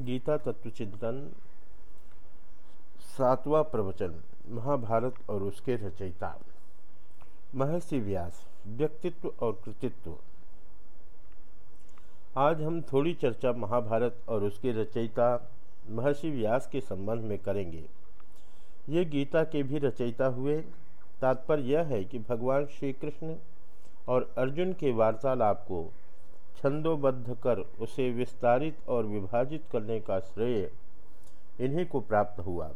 गीता तत्व चिंतन, सातवां प्रवचन, महाभारत और उसके रचयिता। महर्षि व्यास, व्यक्तित्व और कृतित्व। आज हम थोड़ी चर्चा महाभारत और उसके रचयिता, महर्षि व्यास के संबंध में करेंगे। ये गीता के भी रचयिता हुए। तात्पर्य यह है कि भगवान श्री कृष्ण और अर्जुन के वार्तालाप को छंदोबद्ध कर उसे विस्तारित और विभाजित करने का श्रेय इन्हीं को प्राप्त हुआ।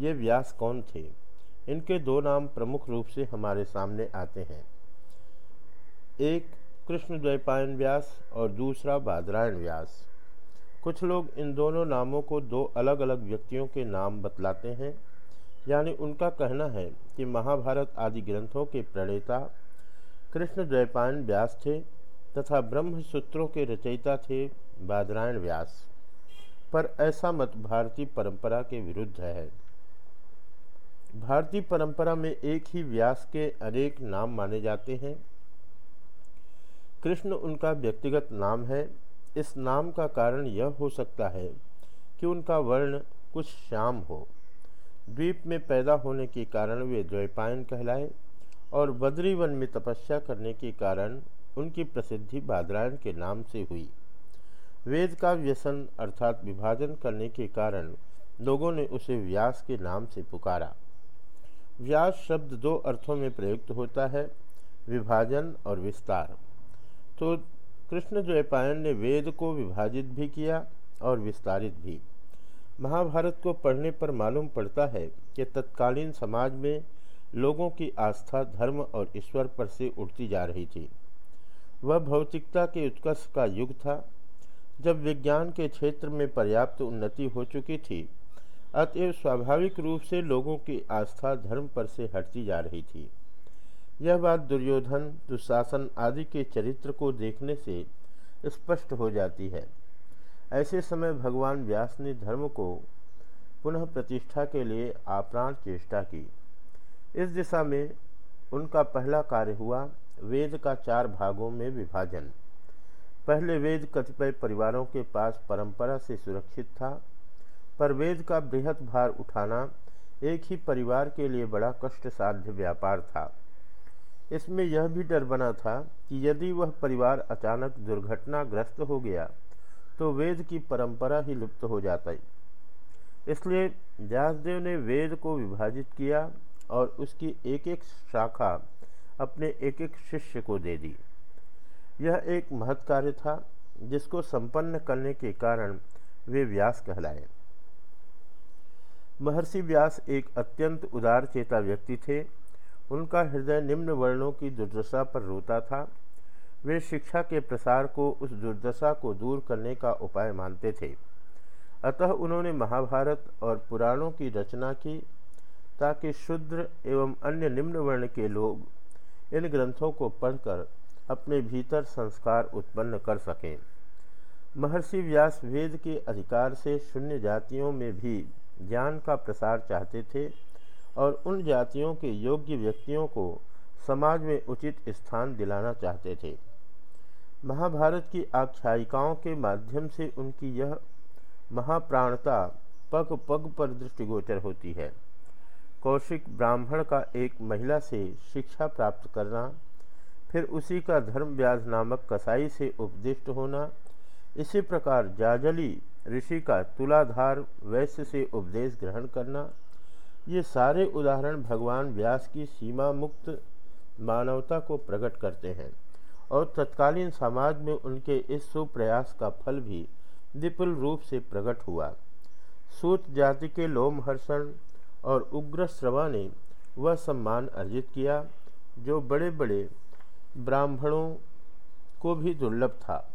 ये व्यास कौन थे? इनके दो नाम प्रमुख रूप से हमारे सामने आते हैं। एक कृष्ण द्वैपायन व्यास और दूसरा, बादरायण व्यास। कुछ लोग इन दोनों नामों को दो अलग अलग व्यक्तियों के नाम बतलाते हैं। यानी उनका कहना है कि महाभारत आदि ग्रंथों के प्रणेता कृष्ण द्वैपायन व्यास थे। तथा ब्रह्म सूत्रों के रचयिता थे बादरायण व्यास। पर ऐसा मत भारतीय परंपरा के विरुद्ध है। भारतीय परंपरा में एक ही व्यास के अनेक नाम माने जाते हैं। कृष्ण उनका व्यक्तिगत नाम है। इस नाम का कारण यह हो सकता है कि उनका वर्ण कुछ श्याम हो। द्वीप में पैदा होने के कारण वे द्वैपायन कहलाए और बद्रीवन में तपस्या करने के कारण उनकी प्रसिद्धि बादरायण के नाम से हुई। वेद का व्यसन अर्थात विभाजन करने के कारण लोगों ने उसे व्यास के नाम से पुकारा। व्यास शब्द दो अर्थों में प्रयुक्त होता है, विभाजन और विस्तार। तो कृष्ण द्वैपायन ने वेद को विभाजित भी किया और विस्तारित भी। महाभारत को पढ़ने पर मालूम पड़ता है कि तत्कालीन समाज में लोगों की आस्था, धर्म और ईश्वर पर से उठती जा रही थी। वह भौतिकता के उत्कर्ष का युग था, जब विज्ञान के क्षेत्र में पर्याप्त उन्नति हो चुकी थी। अतएव स्वाभाविक रूप से लोगों की आस्था धर्म पर से हटती जा रही थी। यह बात दुर्योधन, दुशासन आदि के चरित्र को देखने से स्पष्ट हो जाती है। ऐसे समय भगवान व्यास ने धर्म को पुनः प्रतिष्ठा के लिए आप्राण चेष्टा की। इस दिशा में उनका पहला कार्य हुआ वेद का चार भागों में विभाजन। पहले वेद कतिपय परिवारों के पास परंपरा से सुरक्षित था, पर वेद का बृहत भार उठाना एक ही परिवार के लिए बड़ा कष्ट साध्य व्यापार था। इसमें यह भी डर बना था कि यदि वह परिवार अचानक दुर्घटनाग्रस्त हो गया तो वेद की परंपरा ही लुप्त हो जाता। इसलिए व्यासदेव ने वेद को विभाजित किया और उसकी एक एक शाखा अपने एक एक शिष्य को दे दी। यह एक महत् कार्य था, जिसको संपन्न करने के कारण वे व्यास कहलाए। महर्षि व्यास एक अत्यंत उदार चेता व्यक्ति थे। उनका हृदय निम्न वर्णों की दुर्दशा पर रोता था। वे शिक्षा के प्रसार को उस दुर्दशा को दूर करने का उपाय मानते थे। अतः उन्होंने महाभारत और पुराणों की रचना की, ताकि शुद्र एवं अन्य निम्न वर्ण के लोग इन ग्रंथों को पढ़कर अपने भीतर संस्कार उत्पन्न कर सकें। महर्षि व्यास वेद के अधिकार से शून्य जातियों में भी ज्ञान का प्रसार चाहते थे और उन जातियों के योग्य व्यक्तियों को समाज में उचित स्थान दिलाना चाहते थे। महाभारत की आख्यायिकाओं के माध्यम से उनकी यह महाप्राणता पग पग पर दृष्टिगोचर होती है। कौशिक ब्राह्मण का एक महिला से शिक्षा प्राप्त करना, फिर उसी का धर्म व्याज नामक कसाई से उपदिष्ट होना, इसी प्रकार जाजली ऋषि का तुलाधार वैश्य से उपदेश ग्रहण करना, ये सारे उदाहरण भगवान व्यास की सीमा मुक्त मानवता को प्रकट करते हैं और तत्कालीन समाज में उनके इस सुप्रयास का फल भी विपुल रूप से प्रकट हुआ। सूत जाति के लोमहर्षण और उग्र श्रवा ने वह सम्मान अर्जित किया, जो बड़े बड़े ब्राह्मणों को भी दुर्लभ था।